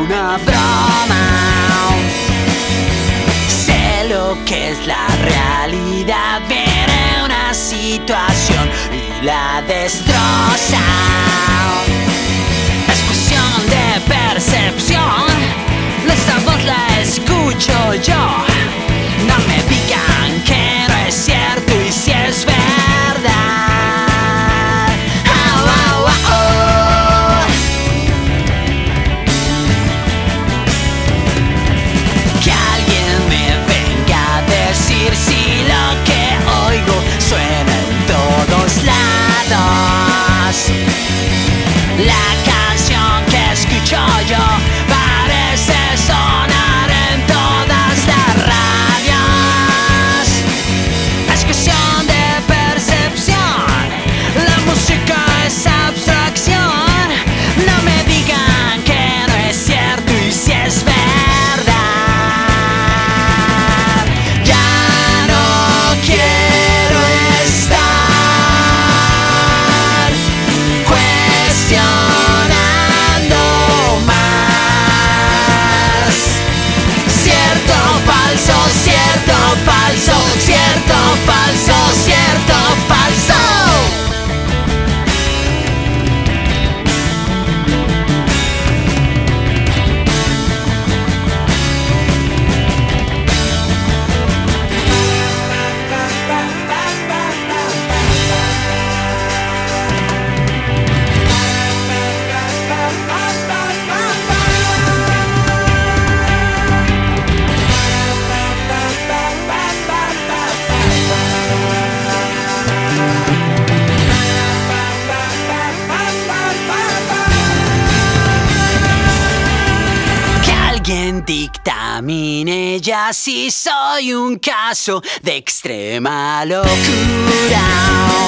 una broma. Sé lo que es la realidad, veré una situación y la destroza. La dictamine ya si soy un caso de extrema locura.